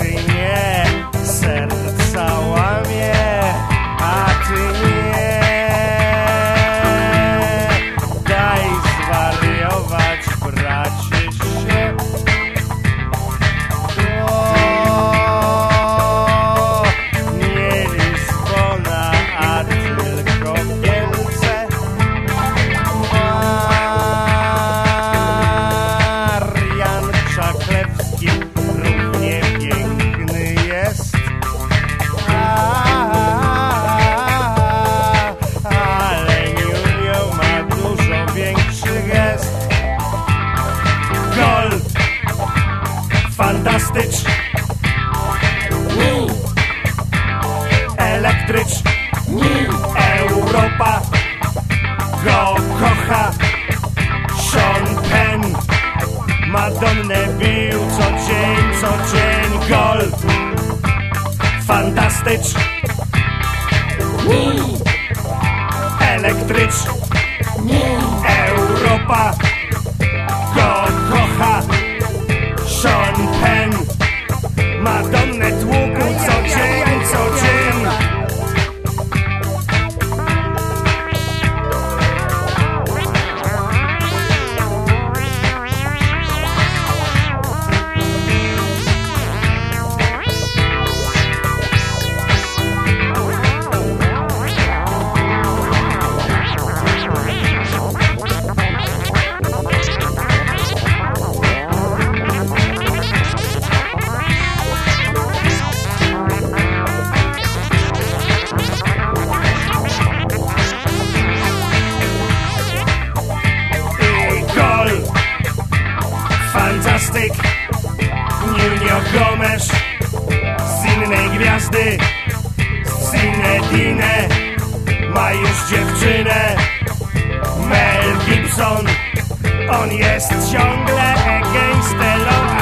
Yeah. elektryczni Europa go kocha. Sean Penn Madonnę bił co dzień, co dzień gol. Fantastyczni Elektryczni Europa go plastyk Junior Gomesz Z innej gwiazdy. Zinedine Ma już dziewczynę. Mel Gibson. On jest ciągle gangsterą